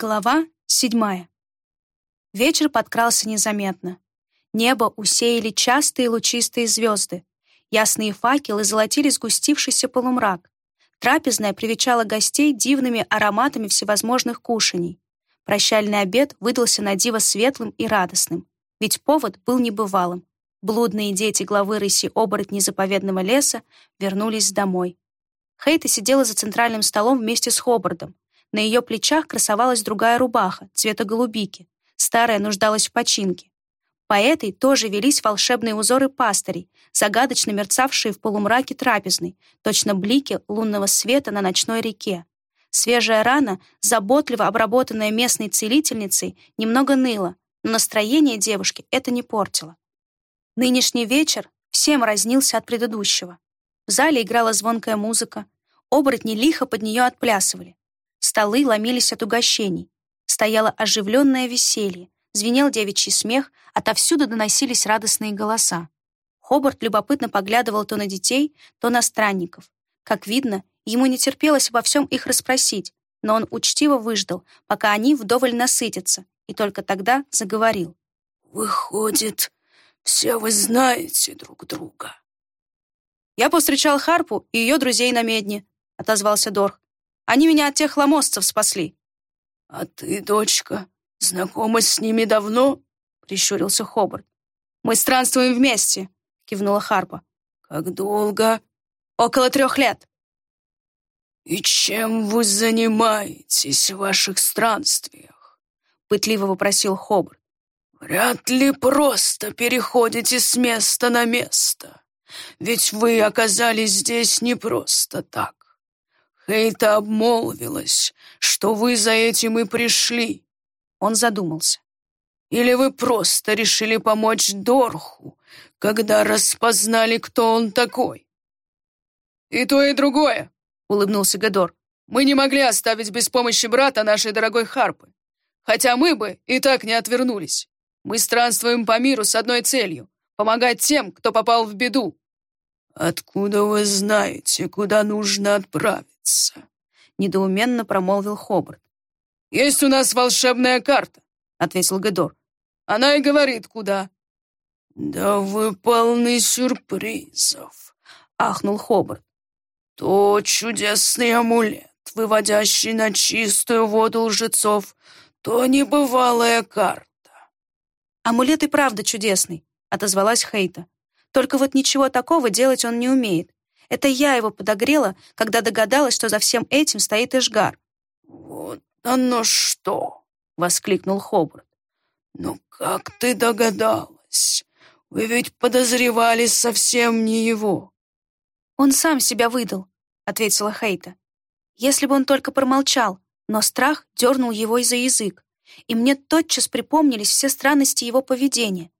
Глава седьмая. Вечер подкрался незаметно. Небо усеяли частые лучистые звезды. Ясные факелы золотили сгустившийся полумрак. Трапезная привечала гостей дивными ароматами всевозможных кушаний. Прощальный обед выдался на диво светлым и радостным, ведь повод был небывалым. Блудные дети главы рыси оборотней заповедного леса вернулись домой. Хейта сидела за центральным столом вместе с Хобардом, на ее плечах красовалась другая рубаха, цвета голубики. Старая нуждалась в починке. По этой тоже велись волшебные узоры пастырей, загадочно мерцавшие в полумраке трапезной, точно блики лунного света на ночной реке. Свежая рана, заботливо обработанная местной целительницей, немного ныла, но настроение девушки это не портило. Нынешний вечер всем разнился от предыдущего. В зале играла звонкая музыка, оборотни лихо под нее отплясывали. Столы ломились от угощений. Стояло оживленное веселье, звенел девичий смех, отовсюду доносились радостные голоса. Хобарт любопытно поглядывал то на детей, то на странников. Как видно, ему не терпелось обо всем их расспросить, но он учтиво выждал, пока они вдоволь насытятся, и только тогда заговорил. «Выходит, все вы знаете друг друга». «Я повстречал Харпу и ее друзей на медне», — отозвался Дорх. Они меня от тех ломосцев спасли». «А ты, дочка, знакома с ними давно?» — прищурился Хобарт. «Мы странствуем вместе», — кивнула Харпа. «Как долго?» «Около трех лет». «И чем вы занимаетесь в ваших странствиях?» — пытливо вопросил Хобарт. «Вряд ли просто переходите с места на место, ведь вы оказались здесь не просто так. Хейта обмолвилась, что вы за этим и пришли. Он задумался. Или вы просто решили помочь Дорху, когда распознали, кто он такой? И то, и другое, улыбнулся Гадор. Мы не могли оставить без помощи брата нашей дорогой Харпы. Хотя мы бы и так не отвернулись. Мы странствуем по миру с одной целью — помогать тем, кто попал в беду. «Откуда вы знаете, куда нужно отправиться?» — недоуменно промолвил Хобарт. «Есть у нас волшебная карта», — ответил Гедор. «Она и говорит, куда». «Да вы полны сюрпризов», — ахнул Хобарт. «То чудесный амулет, выводящий на чистую воду лжецов, то небывалая карта». «Амулет и правда чудесный», — отозвалась Хейта. Только вот ничего такого делать он не умеет. Это я его подогрела, когда догадалась, что за всем этим стоит Эшгар. «Вот оно что!» — воскликнул Хобарт. «Ну как ты догадалась? Вы ведь подозревали совсем не его». «Он сам себя выдал», — ответила Хейта. «Если бы он только промолчал, но страх дернул его за язык, и мне тотчас припомнились все странности его поведения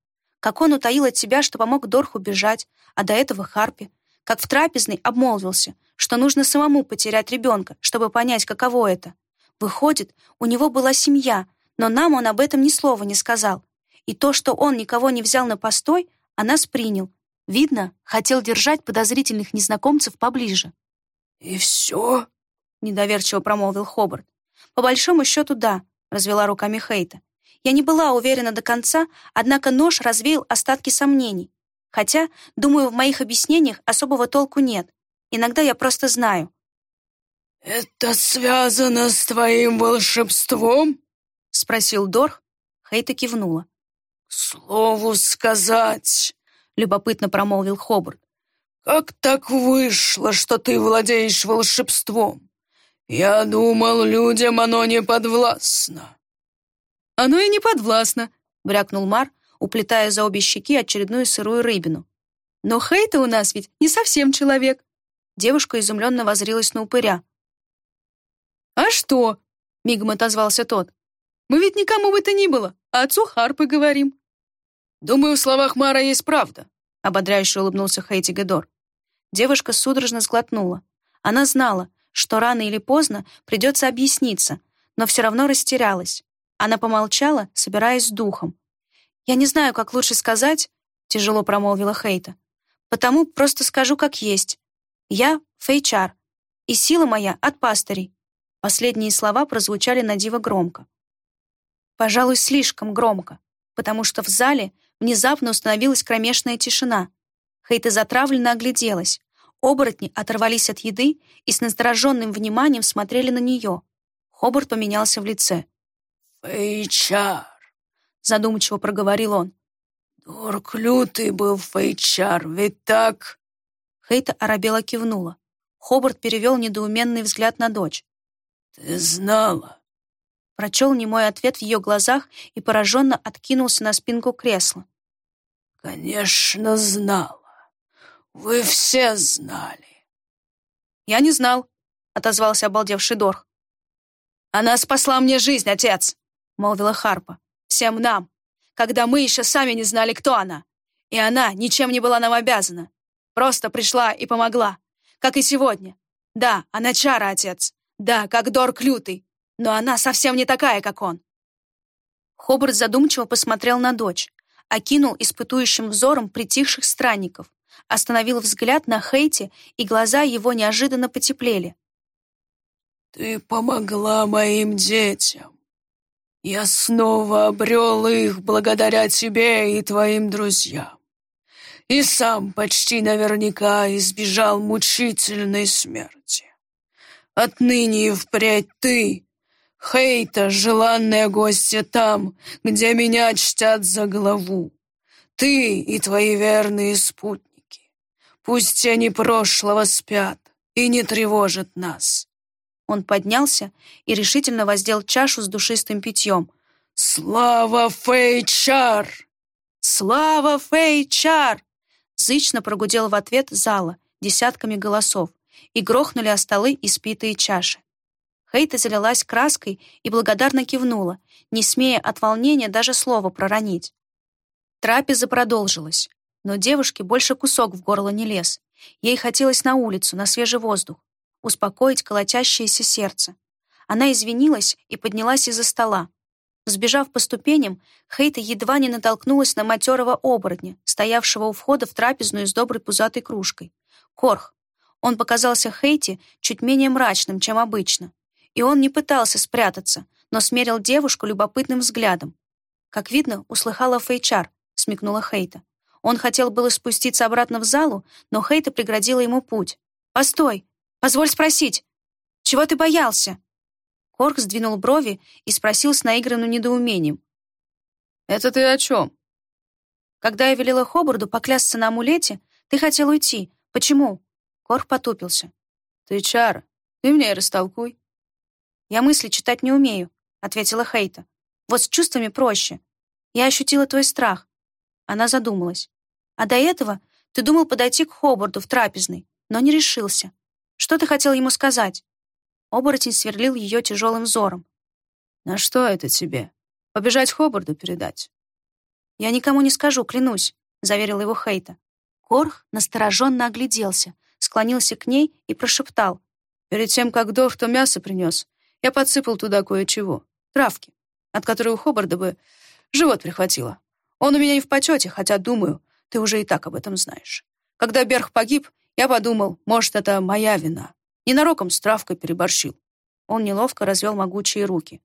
как он утаил от себя, что помог Дорху бежать, а до этого Харпе, как в трапезной обмолвился, что нужно самому потерять ребенка, чтобы понять, каково это. Выходит, у него была семья, но нам он об этом ни слова не сказал. И то, что он никого не взял на постой, а нас принял. Видно, хотел держать подозрительных незнакомцев поближе. «И все?» — недоверчиво промолвил Хобарт. «По большому счету, да», — развела руками Хейта. Я не была уверена до конца, однако нож развеял остатки сомнений. Хотя, думаю, в моих объяснениях особого толку нет. Иногда я просто знаю. «Это связано с твоим волшебством?» — спросил Дорх. Хейта кивнула. «К слову сказать», — любопытно промолвил Хобарт, «как так вышло, что ты владеешь волшебством? Я думал, людям оно не подвластно». «Оно и не подвластно», — брякнул Мар, уплетая за обе щеки очередную сырую рыбину. «Но Хейта у нас ведь не совсем человек». Девушка изумленно возрилась на упыря. «А что?» — мигом отозвался тот. «Мы ведь никому бы то ни было, а отцу Харпы говорим». «Думаю, в словах Мара есть правда», — ободряюще улыбнулся Хейти Гедор. Девушка судорожно сглотнула. Она знала, что рано или поздно придется объясниться, но все равно растерялась. Она помолчала, собираясь с духом. «Я не знаю, как лучше сказать», — тяжело промолвила Хейта. «Потому просто скажу, как есть. Я Фейчар, и сила моя от пастырей. Последние слова прозвучали на диво громко. Пожалуй, слишком громко, потому что в зале внезапно установилась кромешная тишина. Хейта затравленно огляделась. Оборотни оторвались от еды и с настороженным вниманием смотрели на нее. Хобарт поменялся в лице. «Фейчар», — задумчиво проговорил он. «Дорк лютый был Фейчар, ведь так?» Хейта оробела кивнула. Хобарт перевел недоуменный взгляд на дочь. «Ты знала?» Прочел немой ответ в ее глазах и пораженно откинулся на спинку кресла. «Конечно, знала. Вы все знали». «Я не знал», — отозвался обалдевший Дорх. «Она спасла мне жизнь, отец», — молвила Харпа. «Всем нам, когда мы еще сами не знали, кто она. И она ничем не была нам обязана. Просто пришла и помогла, как и сегодня. Да, она чара, отец. Да, как Дорк лютый. Но она совсем не такая, как он». Хобарт задумчиво посмотрел на дочь, окинул испытующим взором притихших странников, остановил взгляд на Хейти, и глаза его неожиданно потеплели. Ты помогла моим детям. Я снова обрел их благодаря тебе и твоим друзьям. И сам почти наверняка избежал мучительной смерти. Отныне и впредь ты, Хейта, желанная гостья там, где меня чтят за голову. Ты и твои верные спутники. Пусть тени прошлого спят и не тревожат нас. Он поднялся и решительно воздел чашу с душистым питьем. «Слава Фейчар!» «Слава Фейчар!» Зычно прогудел в ответ зала десятками голосов и грохнули о столы испитые чаши. Хейта залилась краской и благодарно кивнула, не смея от волнения даже слова проронить. Трапеза продолжилась, но девушке больше кусок в горло не лез. Ей хотелось на улицу, на свежий воздух успокоить колотящееся сердце. Она извинилась и поднялась из-за стола. Сбежав по ступеням, Хейта едва не натолкнулась на матерого оборотня, стоявшего у входа в трапезную с доброй пузатой кружкой. Корх. Он показался Хейте чуть менее мрачным, чем обычно. И он не пытался спрятаться, но смерил девушку любопытным взглядом. Как видно, услыхала Фейчар, смекнула Хейта. Он хотел было спуститься обратно в залу, но Хейта преградила ему путь. «Постой! Позволь спросить, чего ты боялся?» Корк сдвинул брови и спросил с наигранным недоумением. «Это ты о чем?» «Когда я велела Хобарду поклясться на амулете, ты хотел уйти. Почему?» Корк потупился. «Ты чара. Ты мне и растолкуй». «Я мысли читать не умею», — ответила Хейта. «Вот с чувствами проще. Я ощутила твой страх». Она задумалась. «А до этого ты думал подойти к Хобарду в трапезной, но не решился. Что ты хотел ему сказать?» Оборотень сверлил ее тяжелым взором. «На что это тебе? Побежать Хобарду передать?» «Я никому не скажу, клянусь», — заверил его Хейта. Корх настороженно огляделся, склонился к ней и прошептал. «Перед тем, как Дорф то мясо принес, я подсыпал туда кое-чего. Травки, от которой у Хобарда бы живот прихватило. Он у меня и в почете, хотя, думаю, ты уже и так об этом знаешь. Когда Берг погиб, я подумал, может, это моя вина. Ненароком с травкой переборщил. Он неловко развел могучие руки.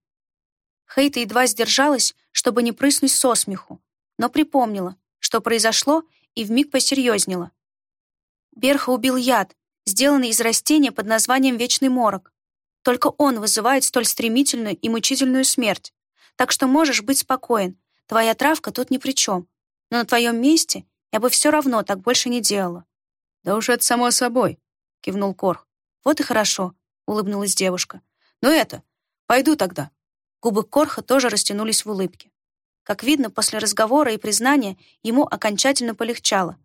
Хейта едва сдержалась, чтобы не прыснуть со смеху, но припомнила, что произошло, и вмиг посерьезнела. Берха убил яд, сделанный из растения под названием Вечный Морок. Только он вызывает столь стремительную и мучительную смерть. Так что можешь быть спокоен, твоя травка тут ни при чем. Но на твоем месте я бы все равно так больше не делала. «Да уж это само собой», — кивнул Корх. «Вот и хорошо», — улыбнулась девушка. «Ну это, пойду тогда». Губы Корха тоже растянулись в улыбке. Как видно, после разговора и признания ему окончательно полегчало.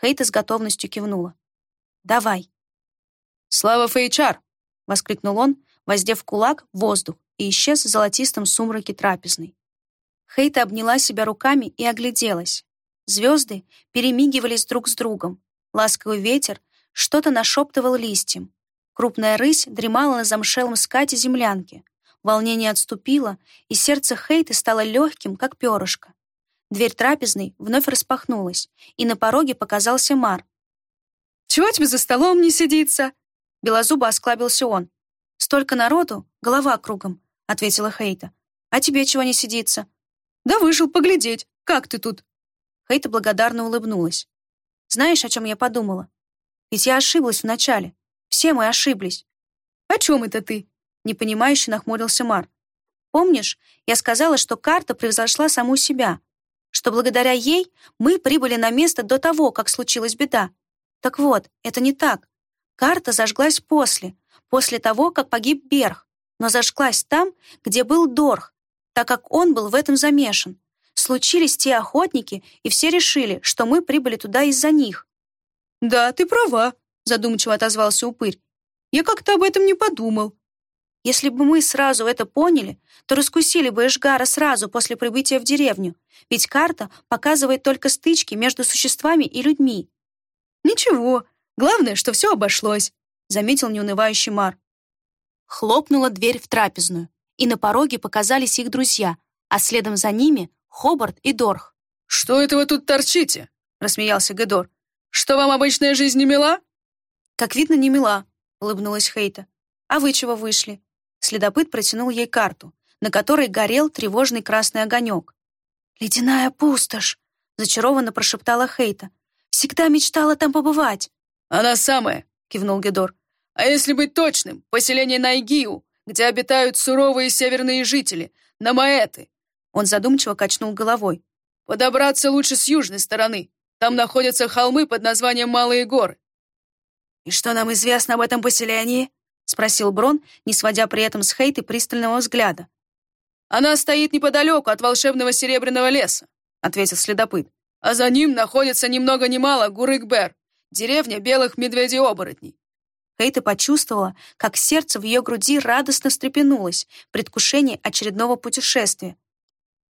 Хейта с готовностью кивнула. «Давай». «Слава Фейчар!» — воскликнул он, воздев кулак в воздух и исчез в золотистом сумраке трапезной. Хейта обняла себя руками и огляделась. Звезды перемигивались друг с другом, Ласковый ветер что-то нашептывал листьям. Крупная рысь дремала на замшелом скате землянки. Волнение отступило, и сердце Хейты стало легким, как перышко. Дверь трапезной вновь распахнулась, и на пороге показался Мар. «Чего тебе за столом не сидится?» Белозубо осклабился он. «Столько народу, голова кругом», — ответила Хейта. «А тебе чего не сидится?» «Да вышел поглядеть. Как ты тут?» Хейта благодарно улыбнулась. «Знаешь, о чем я подумала? Ведь я ошиблась вначале. Все мы ошиблись». «О чем это ты?» Непонимающе нахмурился Мар. «Помнишь, я сказала, что карта превзошла саму себя, что благодаря ей мы прибыли на место до того, как случилась беда. Так вот, это не так. Карта зажглась после, после того, как погиб Берх, но зажглась там, где был Дорх, так как он был в этом замешан. Случились те охотники, и все решили, что мы прибыли туда из-за них. «Да, ты права», — задумчиво отозвался упырь. «Я как-то об этом не подумал». Если бы мы сразу это поняли, то раскусили бы Эшгара сразу после прибытия в деревню, ведь карта показывает только стычки между существами и людьми. «Ничего, главное, что все обошлось», — заметил неунывающий Мар. Хлопнула дверь в трапезную, и на пороге показались их друзья, а следом за ними — Хобарт и Дорх. «Что это вы тут торчите?» — рассмеялся Гедор. «Что вам обычная жизнь не мила?» «Как видно, не мила», — улыбнулась Хейта. «А вы чего вышли?» Следопыт протянул ей карту, на которой горел тревожный красный огонек. «Ледяная пустошь!» — зачарованно прошептала Хейта. «Всегда мечтала там побывать». «Она самая!» — кивнул Гедор. «А если быть точным, поселение Найгиу, где обитают суровые северные жители, Намаэты». Он задумчиво качнул головой. «Подобраться лучше с южной стороны. Там находятся холмы под названием Малые горы». «И что нам известно об этом поселении?» — спросил Брон, не сводя при этом с Хейты пристального взгляда. «Она стоит неподалеку от волшебного серебряного леса», — ответил следопыт. «А за ним находится ни много ни мало Гурык-Бер, деревня белых медведей-оборотней. Хейта почувствовала, как сердце в ее груди радостно встрепенулось в предвкушении очередного путешествия.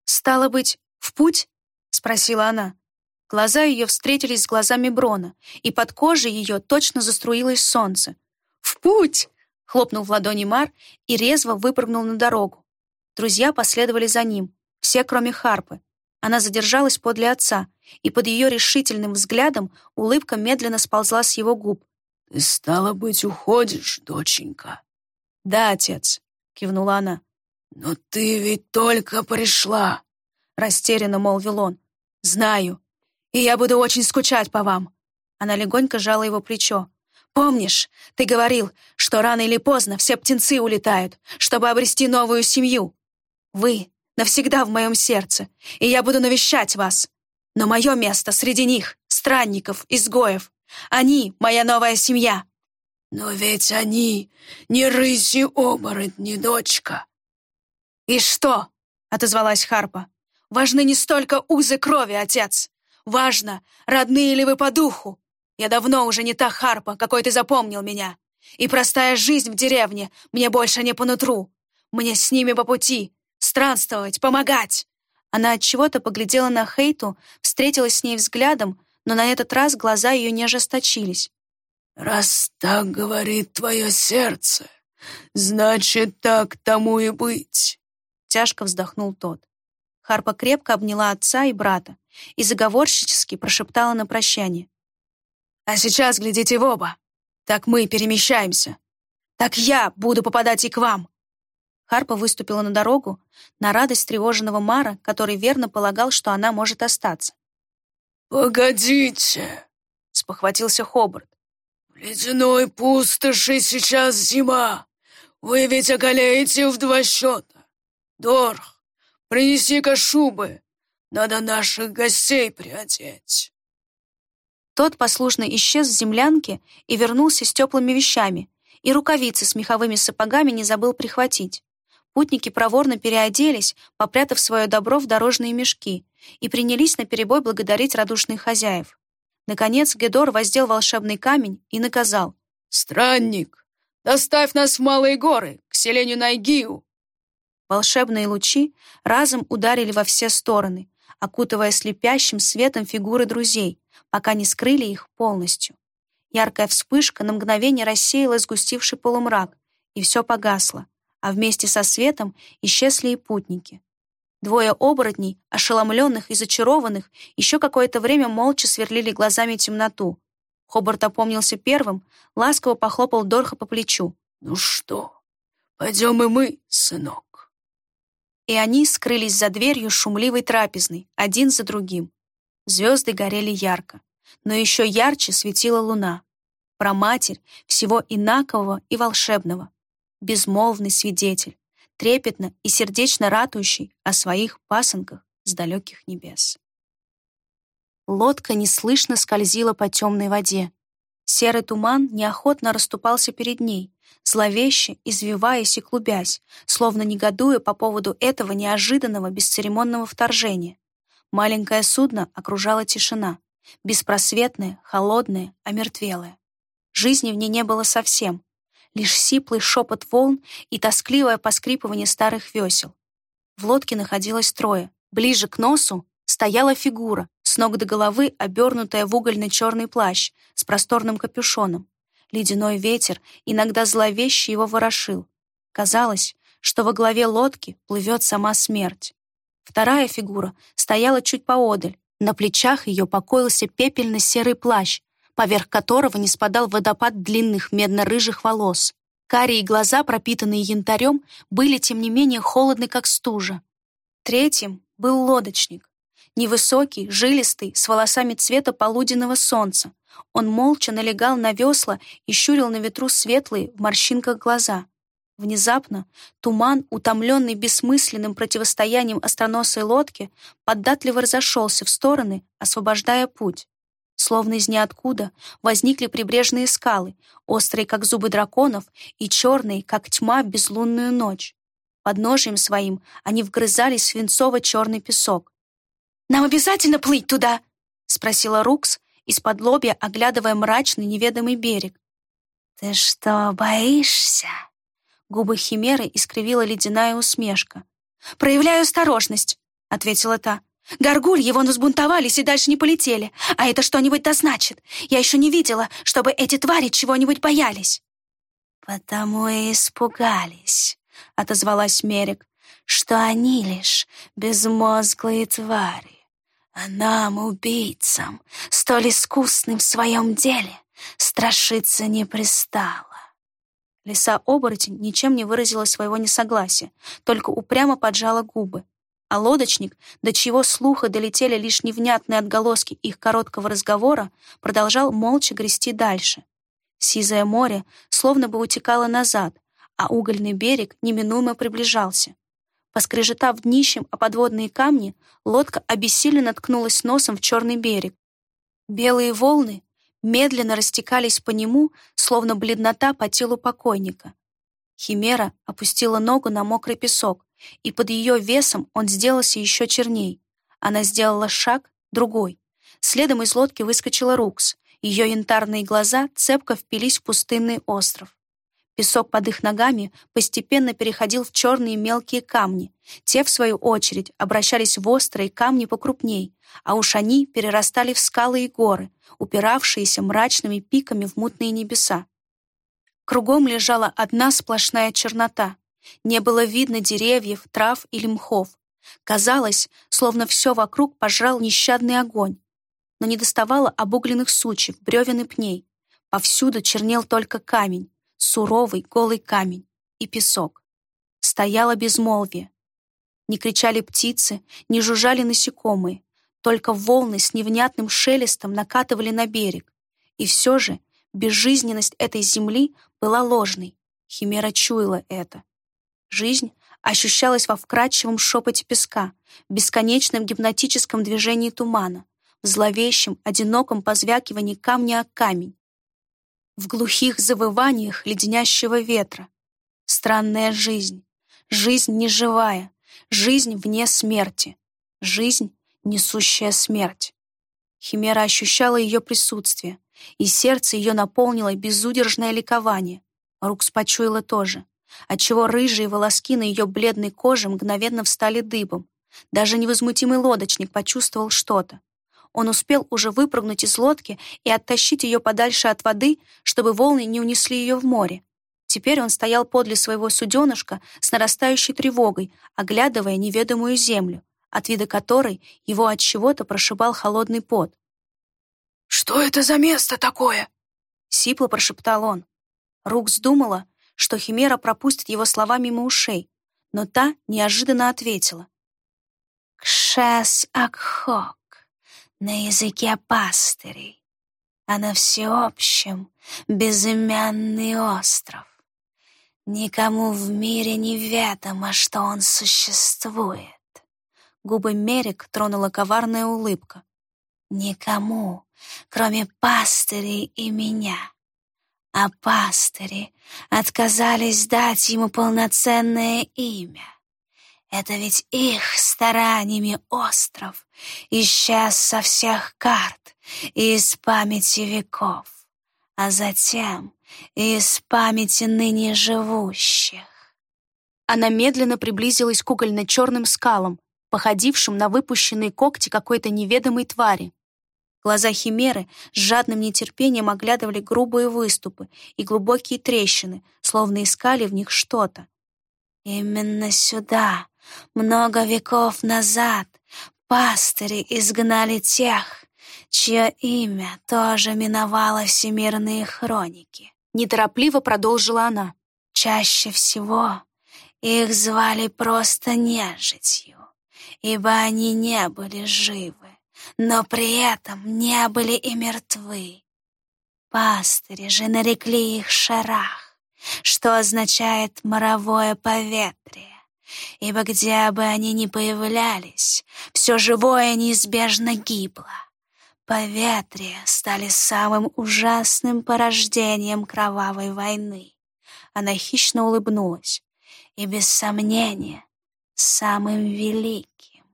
«Стало быть, в путь?» — спросила она. Глаза ее встретились с глазами Брона, и под кожей ее точно заструилось солнце. «В путь!» — хлопнул в ладони Мар и резво выпрыгнул на дорогу. Друзья последовали за ним, все кроме Харпы. Она задержалась подле отца, и под ее решительным взглядом улыбка медленно сползла с его губ. «Ты, стало быть, уходишь, доченька?» «Да, отец», — кивнула она. «Но ты ведь только пришла», — растерянно молвил он. «Знаю, и я буду очень скучать по вам». Она легонько жала его плечо. «Помнишь, ты говорил, что рано или поздно все птенцы улетают, чтобы обрести новую семью? Вы навсегда в моем сердце, и я буду навещать вас. Но мое место среди них, странников, изгоев. Они — моя новая семья». «Но ведь они не рыси-оборотни, дочка». «И что?» — отозвалась Харпа. «Важны не столько узы крови, отец. Важно, родные ли вы по духу. Я давно уже не та Харпа, какой ты запомнил меня. И простая жизнь в деревне мне больше не по нутру. Мне с ними по пути. Странствовать, помогать». Она от чего-то поглядела на Хейту, встретилась с ней взглядом, но на этот раз глаза ее не ожесточились. «Раз так говорит твое сердце, значит, так тому и быть», — тяжко вздохнул тот. Харпа крепко обняла отца и брата и заговорщически прошептала на прощание. «А сейчас глядите в оба. Так мы перемещаемся. Так я буду попадать и к вам». Харпа выступила на дорогу, на радость тревоженного Мара, который верно полагал, что она может остаться. «Погодите!» — спохватился Хобарт. «В ледяной пустоши сейчас зима. Вы ведь оголеете в два счета. Дорх, принеси-ка шубы. Надо наших гостей приодеть». Тот послушно исчез с землянки и вернулся с теплыми вещами, и рукавицы с меховыми сапогами не забыл прихватить. Путники проворно переоделись, попрятав свое добро в дорожные мешки, и принялись наперебой благодарить радушных хозяев. Наконец Гедор воздел волшебный камень и наказал. «Странник, доставь нас в Малые горы, к селению Найгиу!» Волшебные лучи разом ударили во все стороны, окутывая слепящим светом фигуры друзей, пока не скрыли их полностью. Яркая вспышка на мгновение рассеяла сгустивший полумрак, и все погасло, а вместе со светом исчезли и путники. Двое оборотней, ошеломленных и зачарованных, еще какое-то время молча сверлили глазами темноту. Хобарт опомнился первым, ласково похлопал Дорха по плечу. «Ну что, Пойдем и мы, сынок. И они скрылись за дверью шумливой трапезной, один за другим. Звезды горели ярко, но еще ярче светила луна. Про матерь всего инакового и волшебного. Безмолвный свидетель, трепетно и сердечно ратующий о своих пасынках с далеких небес. Лодка неслышно скользила по темной воде. Серый туман неохотно расступался перед ней, зловеще извиваясь и клубясь, словно негодуя по поводу этого неожиданного бесцеремонного вторжения. Маленькое судно окружала тишина, беспросветная, холодная, омертвелая. Жизни в ней не было совсем, лишь сиплый шепот волн и тоскливое поскрипывание старых весел. В лодке находилось трое. Ближе к носу стояла фигура, с ног до головы обернутая в угольно-черный плащ с просторным капюшоном. Ледяной ветер иногда зловеще его ворошил. Казалось, что во главе лодки плывет сама смерть. Вторая фигура стояла чуть поодаль. На плечах ее покоился пепельно-серый плащ, поверх которого не спадал водопад длинных медно-рыжих волос. Карие глаза, пропитанные янтарем, были, тем не менее, холодны, как стужа. Третьим был лодочник. Невысокий, жилистый, с волосами цвета полуденного солнца. Он молча налегал на весла и щурил на ветру светлые в морщинках глаза. Внезапно туман, утомленный бессмысленным противостоянием остроносой лодки, поддатливо разошелся в стороны, освобождая путь. Словно из ниоткуда возникли прибрежные скалы, острые, как зубы драконов, и черные, как тьма в безлунную ночь. Под ножием своим они вгрызались в свинцово-черный песок. «Нам обязательно плыть туда?» — спросила Рукс, из-под лобья оглядывая мрачный неведомый берег. «Ты что, боишься?» Губы Химеры искривила ледяная усмешка. «Проявляю осторожность», — ответила та. «Горгуль его взбунтовались и дальше не полетели. А это что-нибудь да значит. Я еще не видела, чтобы эти твари чего-нибудь боялись». «Потому и испугались», — отозвалась Мерик, «что они лишь безмозглые твари. А нам, убийцам, столь искусным в своем деле, страшиться не пристало. Лиса-оборотень ничем не выразила своего несогласия, только упрямо поджала губы. А лодочник, до чего слуха долетели лишь невнятные отголоски их короткого разговора, продолжал молча грести дальше. Сизое море словно бы утекало назад, а угольный берег неминуемо приближался. Поскрежетав днищем о подводные камни, лодка обессиленно ткнулась носом в черный берег. Белые волны медленно растекались по нему, словно бледнота по телу покойника. Химера опустила ногу на мокрый песок, и под ее весом он сделался еще черней. Она сделала шаг, другой. Следом из лодки выскочила Рукс. Ее янтарные глаза цепко впились в пустынный остров. Песок под их ногами постепенно переходил в черные мелкие камни. Те, в свою очередь, обращались в острые камни покрупней, а уж они перерастали в скалы и горы, упиравшиеся мрачными пиками в мутные небеса. Кругом лежала одна сплошная чернота. Не было видно деревьев, трав или мхов. Казалось, словно все вокруг пожрал нещадный огонь. Но не доставало обугленных сучьев, бревен и пней. Повсюду чернел только камень, суровый голый камень и песок. Стояло безмолвие. Не кричали птицы, не жужжали насекомые, только волны с невнятным шелестом накатывали на берег. И все же безжизненность этой земли была ложной. Химера чуяла это. Жизнь ощущалась во вкрадчивом шепоте песка, в бесконечном гипнотическом движении тумана, в зловещем, одиноком позвякивании камня о камень, в глухих завываниях леденящего ветра. Странная жизнь. Жизнь неживая. Жизнь вне смерти. Жизнь, несущая смерть. Химера ощущала ее присутствие, и сердце ее наполнило безудержное ликование. Рукс почуяла тоже, отчего рыжие волоски на ее бледной коже мгновенно встали дыбом. Даже невозмутимый лодочник почувствовал что-то. Он успел уже выпрыгнуть из лодки и оттащить ее подальше от воды, чтобы волны не унесли ее в море. Теперь он стоял подле своего суденышка с нарастающей тревогой, оглядывая неведомую землю, от вида которой его от чего-то прошибал холодный пот. «Что это за место такое?» — сипло прошептал он. Рукс думала, что Химера пропустит его слова мимо ушей, но та неожиданно ответила. «Кшес Акхок» на языке пастырей, а на всеобщем безымянный остров. Никому в мире не ведомо, что он существует. Губы Мерик тронула коварная улыбка. Никому, кроме пастырей и меня. А пастыри отказались дать ему полноценное имя. Это ведь их стараниями остров исчез со всех карт и из памяти веков, а затем и из памяти ныне живущих. Она медленно приблизилась к угольно-черным скалам, походившим на выпущенные когти какой-то неведомой твари. Глаза Химеры с жадным нетерпением оглядывали грубые выступы и глубокие трещины, словно искали в них что-то. «Именно сюда, много веков назад, пастыри изгнали тех, чье имя тоже миновало всемирные хроники. Неторопливо продолжила она. Чаще всего их звали просто нежитью, ибо они не были живы, но при этом не были и мертвы. Пастыри же нарекли их шарах, что означает «моровое поветрие», ибо где бы они ни появлялись, все живое неизбежно гибло. Поветрия стали самым ужасным порождением кровавой войны. Она хищно улыбнулась. И, без сомнения, самым великим.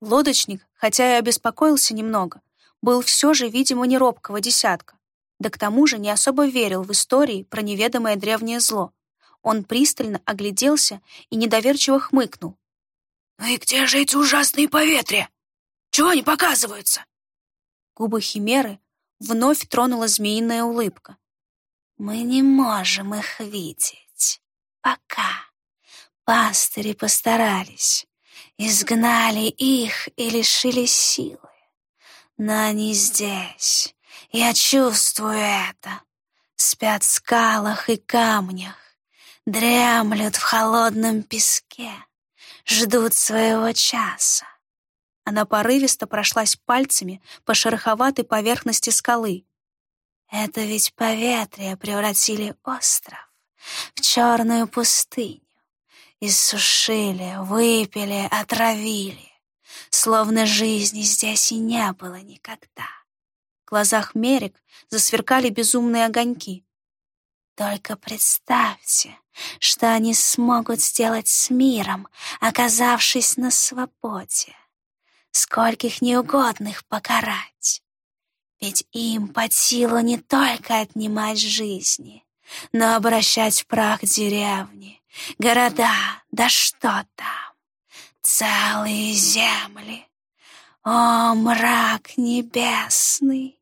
Лодочник, хотя и обеспокоился немного, был все же, видимо, не робкого десятка. Да к тому же не особо верил в истории про неведомое древнее зло. Он пристально огляделся и недоверчиво хмыкнул. «Ну и где же эти ужасные поветрия? Чего они показываются?» Губы Химеры вновь тронула змеиная улыбка. «Мы не можем их видеть. Пока. Пастыри постарались. Изгнали их и лишили силы. Но они здесь. Я чувствую это. Спят в скалах и камнях. Дремлют в холодном песке. Ждут своего часа. Она порывисто прошлась пальцами по шероховатой поверхности скалы. «Это ведь поветрие превратили остров в черную пустыню. Иссушили, выпили, отравили, словно жизни здесь и не было никогда». В глазах Мерик засверкали безумные огоньки. Только представьте, что они смогут сделать с миром, оказавшись на свободе скольких неугодных покарать. Ведь им под силу не только отнимать жизни, но обращать в прах деревни, города, да что там, целые земли. О, мрак небесный!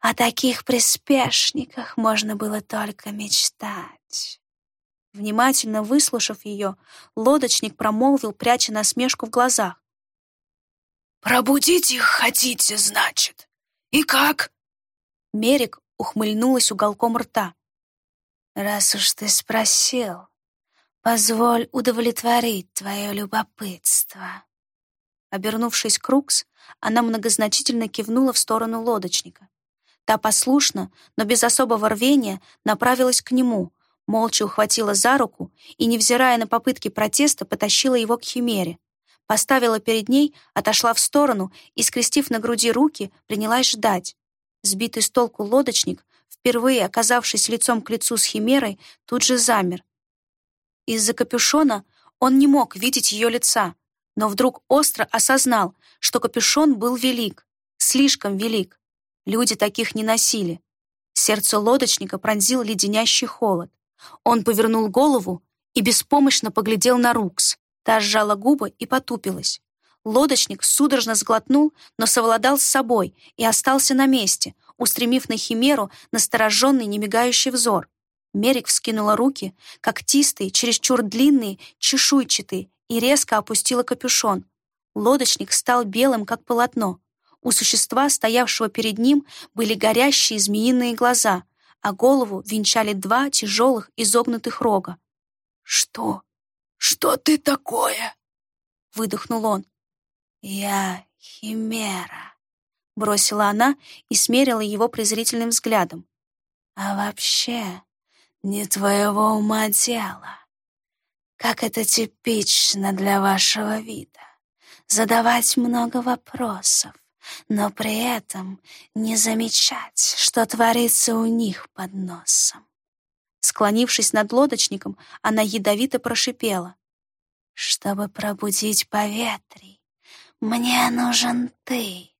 О таких приспешниках можно было только мечтать. Внимательно выслушав ее, лодочник промолвил, пряча насмешку в глазах. «Пробудить их хотите, значит? И как?» Мерик ухмыльнулась уголком рта. «Раз уж ты спросил, позволь удовлетворить твое любопытство». Обернувшись к Рукс, она многозначительно кивнула в сторону лодочника. Та послушно, но без особого рвения, направилась к нему, молча ухватила за руку и, невзирая на попытки протеста, потащила его к Химере поставила перед ней, отошла в сторону и, скрестив на груди руки, принялась ждать. Сбитый с толку лодочник, впервые оказавшись лицом к лицу с Химерой, тут же замер. Из-за капюшона он не мог видеть ее лица, но вдруг остро осознал, что капюшон был велик, слишком велик. Люди таких не носили. Сердце лодочника пронзил леденящий холод. Он повернул голову и беспомощно поглядел на Рукс. Та сжала губы и потупилась. Лодочник судорожно сглотнул, но совладал с собой и остался на месте, устремив на Химеру настороженный, немигающий взор. Мерик вскинула руки, когтистые, чересчур длинные, чешуйчатые, и резко опустила капюшон. Лодочник стал белым, как полотно. У существа, стоявшего перед ним, были горящие змеиные глаза, а голову венчали два тяжелых изогнутых рога. «Что? Что ты такое?» — выдохнул он. «Я химера», — бросила она и смерила его презрительным взглядом. «А вообще, не твоего ума дело. Как это типично для вашего вида. Задавать много вопросов, но при этом не замечать, что творится у них под носом. Склонившись над лодочником, она ядовито прошипела. «Чтобы пробудить поветрий, мне нужен ты».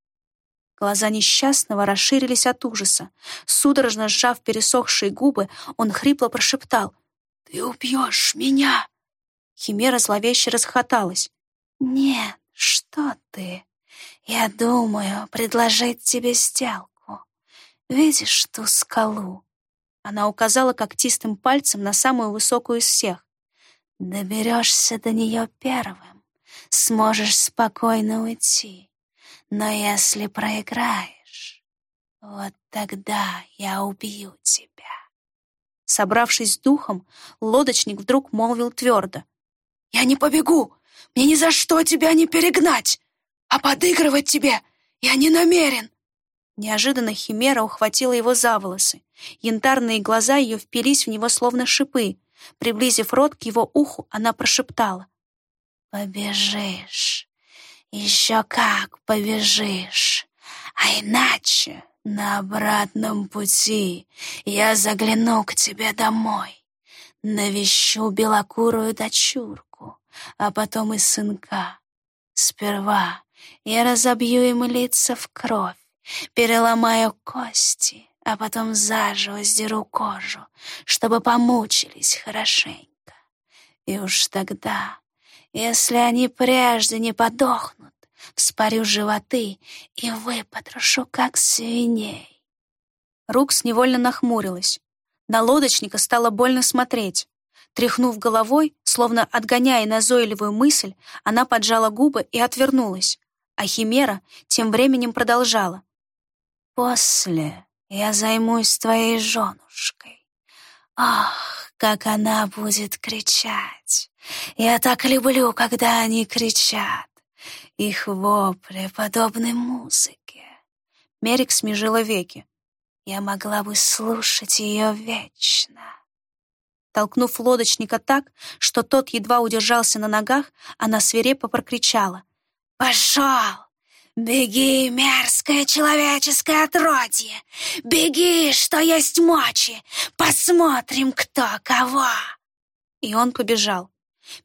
Глаза несчастного расширились от ужаса. Судорожно сжав пересохшие губы, он хрипло прошептал. «Ты убьешь меня!» Химера зловеще расхоталась. «Нет, что ты? Я думаю предложить тебе сделку. Видишь ту скалу?» Она указала когтистым пальцем на самую высокую из всех. «Доберешься до нее первым, сможешь спокойно уйти. Но если проиграешь, вот тогда я убью тебя». Собравшись с духом, лодочник вдруг молвил твердо. «Я не побегу! Мне ни за что тебя не перегнать! А подыгрывать тебе я не намерен!» Неожиданно Химера ухватила его за волосы. Янтарные глаза ее впились в него словно шипы. Приблизив рот к его уху, она прошептала. «Побежишь, еще как побежишь, а иначе на обратном пути я загляну к тебе домой, навещу белокурую дочурку, а потом и сынка. Сперва я разобью им лица в кровь, переломаю кости, а потом заживо сдеру кожу, чтобы помучились хорошенько. И уж тогда, если они прежде не подохнут, вспорю животы и выпотрошу, как свиней. Рукс невольно нахмурилась. На лодочника стало больно смотреть. Тряхнув головой, словно отгоняя назойливую мысль, она поджала губы и отвернулась. А Химера тем временем продолжала. «После я займусь твоей женушкой. Ах, как она будет кричать! Я так люблю, когда они кричат. Их вопли подобны музыке. Мерик смежила веки. Я могла бы слушать ее вечно. Толкнув лодочника так, что тот едва удержался на ногах, она свирепо прокричала. «Пошел! Беги, мерзкое человеческое отродье! Беги, что есть мочи! Посмотрим, кто кого!» И он побежал.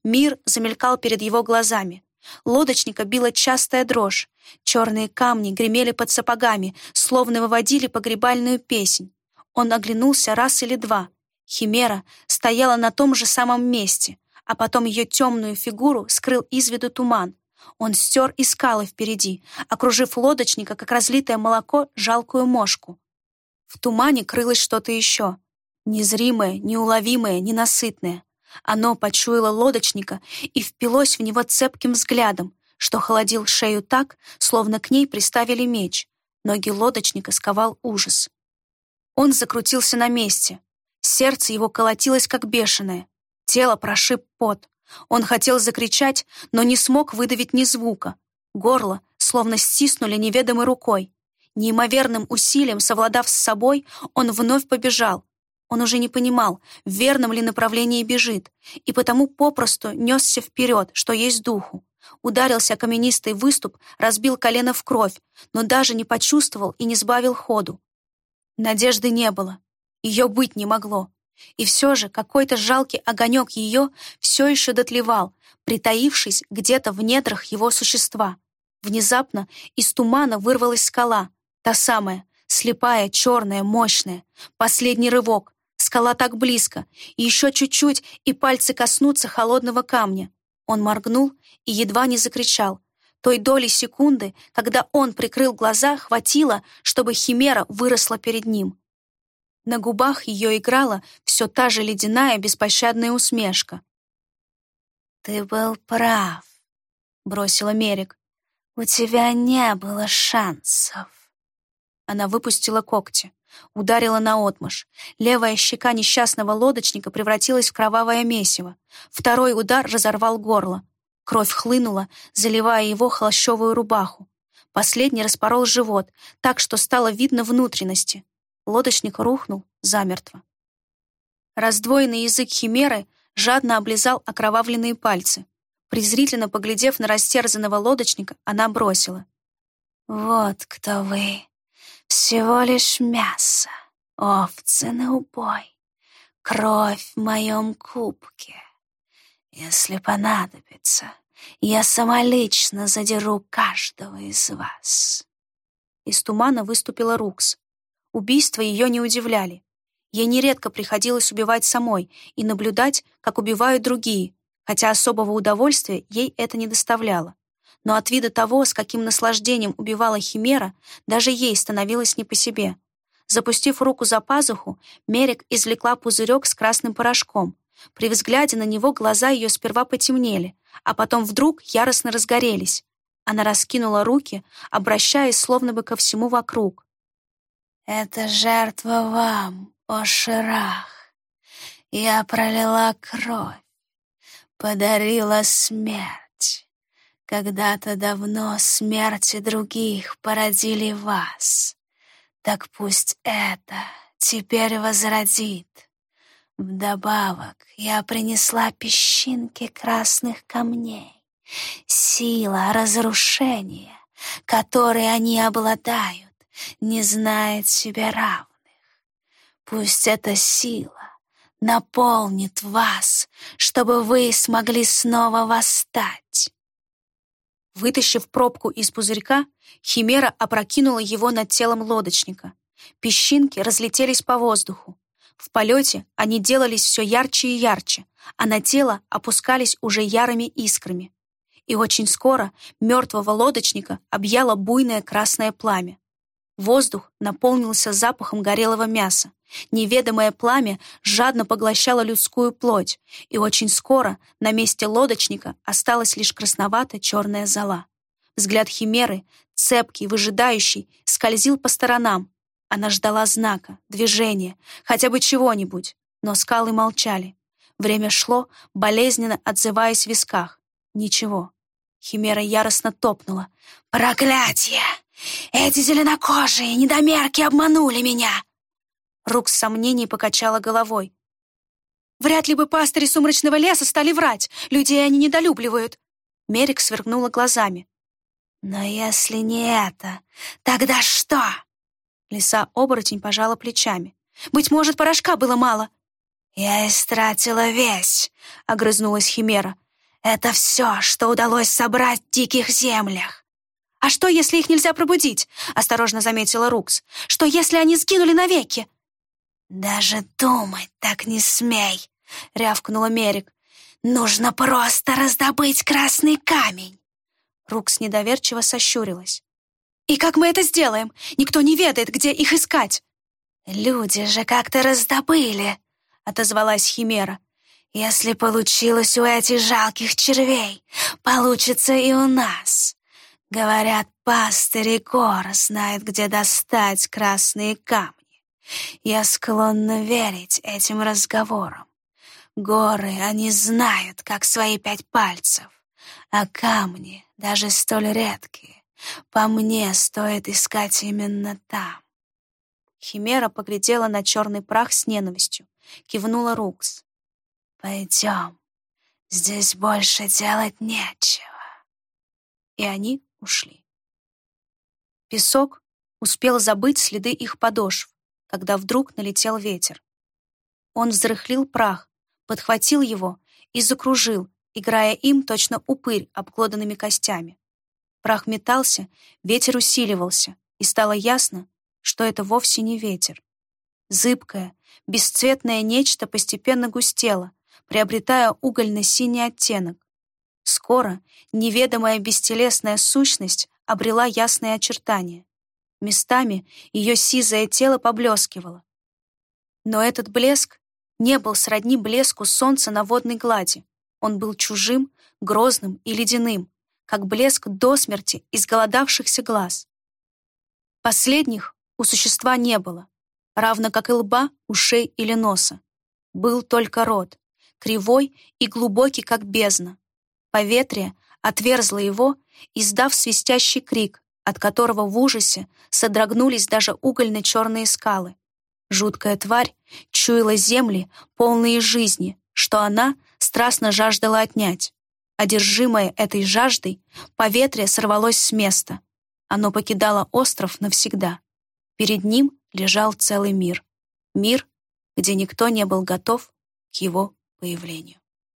Мир замелькал перед его глазами. Лодочника била частая дрожь. Черные камни гремели под сапогами, словно выводили погребальную песнь. Он оглянулся раз или два. Химера стояла на том же самом месте, а потом ее темную фигуру скрыл из виду туман. Он стер и скалы впереди, окружив лодочника, как разлитое молоко, жалкую мошку. В тумане крылось что-то еще. Незримое, неуловимое, ненасытное. Оно почуяло лодочника и впилось в него цепким взглядом, что холодил шею так, словно к ней приставили меч. Ноги лодочника сковал ужас. Он закрутился на месте. Сердце его колотилось, как бешеное. Тело прошиб пот. Он хотел закричать, но не смог выдавить ни звука. Горло словно стиснули неведомой рукой. Неимоверным усилием, совладав с собой, он вновь побежал, он уже не понимал, в верном ли направлении бежит, и потому попросту несся вперед, что есть духу. Ударился каменистый выступ, разбил колено в кровь, но даже не почувствовал и не сбавил ходу. Надежды не было. Ее быть не могло. И все же какой-то жалкий огонек ее все еще дотлевал, притаившись где-то в недрах его существа. Внезапно из тумана вырвалась скала, та самая, слепая, черная, мощная. Последний рывок, Скала так близко, еще чуть-чуть, и пальцы коснутся холодного камня. Он моргнул и едва не закричал. Той доли секунды, когда он прикрыл глаза, хватило, чтобы химера выросла перед ним. На губах ее играла все та же ледяная беспощадная усмешка. «Ты был прав», — бросила Мерик. «У тебя не было шансов». Она выпустила когти. Ударила наотмашь. Левая щека несчастного лодочника превратилась в кровавое месиво. Второй удар разорвал горло. Кровь хлынула, заливая его холщовую рубаху. Последний распорол живот, так что стало видно внутренности. Лодочник рухнул замертво. Раздвоенный язык химеры жадно облизал окровавленные пальцы. Презрительно поглядев на растерзанного лодочника, она бросила. «Вот кто вы. Всего лишь мясо, овцы на убой, кровь в моем кубке. Если понадобится, я самолично задеру каждого из вас». Из тумана выступила Рукс. Убийства ее не удивляли. Ей нередко приходилось убивать самой и наблюдать, как убивают другие, хотя особого удовольствия ей это не доставляло. Но от вида того, с каким наслаждением убивала Химера, даже ей становилось не по себе. Запустив руку за пазуху, Мерик извлекла пузырек с красным порошком. При взгляде на него глаза ее сперва потемнели, а потом вдруг яростно разгорелись. Она раскинула руки, обращаясь словно бы ко всему вокруг. «Это жертва вам, о Ширах. Я пролила кровь, подарила смерть. Когда-то давно смерти других породили вас. Так пусть это теперь возродит. Вдобавок я принесла песчинки красных камней. Сила разрушения, которой они обладают, не знает себе равных. Пусть эта сила наполнит вас, чтобы вы смогли снова восстать. Вытащив пробку из пузырька, Химера опрокинула его над телом лодочника. Песчинки разлетелись по воздуху. В полете они делались все ярче и ярче, а на тело опускались уже ярыми искрами. И очень скоро мертвого лодочника объяло буйное красное пламя. Воздух наполнился запахом горелого мяса. Неведомое пламя жадно поглощало людскую плоть, и очень скоро на месте лодочника осталась лишь красновато-черная зола. Взгляд Химеры, цепкий, выжидающий, скользил по сторонам. Она ждала знака, движения, хотя бы чего-нибудь, но скалы молчали. Время шло, болезненно отзываясь в висках. Ничего. Химера яростно топнула. «Проклятие! Эти зеленокожие недомерки обманули меня!» Рук с сомнений покачала головой. «Вряд ли бы пастыри сумрачного леса стали врать. Людей они недолюбливают». Мерик сверкнула глазами. «Но если не это, тогда что?» Лиса-оборотень пожала плечами. «Быть может, порошка было мало». «Я истратила весь», — огрызнулась Химера. «Это все, что удалось собрать в диких землях». «А что, если их нельзя пробудить?» — осторожно заметила Рукс. «Что, если они сгинули навеки?» «Даже думать так не смей!» — рявкнула Мерик. «Нужно просто раздобыть красный камень!» Рукс недоверчиво сощурилась. «И как мы это сделаем? Никто не ведает, где их искать!» «Люди же как-то раздобыли!» — отозвалась Химера. «Если получилось у этих жалких червей, получится и у нас!» Говорят, пастырь и гор знает, где достать красные камни. Я склонна верить этим разговорам. Горы они знают, как свои пять пальцев, а камни, даже столь редкие, по мне стоит искать именно там. Химера поглядела на черный прах с ненавистью, кивнула Рукс. «Пойдем, здесь больше делать нечего». И они ушли. Песок успел забыть следы их подошв, когда вдруг налетел ветер. Он взрыхлил прах, подхватил его и закружил, играя им точно упырь обглоданными костями. Прах метался, ветер усиливался, и стало ясно, что это вовсе не ветер. Зыбкое, бесцветное нечто постепенно густело, приобретая угольно-синий оттенок. Скоро неведомая бестелесная сущность обрела ясные очертания. Местами ее сизое тело поблескивало. Но этот блеск не был сродни блеску солнца на водной глади. Он был чужим, грозным и ледяным, как блеск до смерти изголодавшихся глаз. Последних у существа не было. равно как и лба, ушей или носа. Был только рот, кривой и глубокий, как бездна. Поветрие отверзло его, издав свистящий крик, от которого в ужасе содрогнулись даже угольно-черные скалы. Жуткая тварь чуяла земли, полные жизни, что она страстно жаждала отнять. Одержимое этой жаждой, поветрие сорвалось с места. Оно покидало остров навсегда. Перед ним лежал целый мир. Мир, где никто не был готов к его появлению.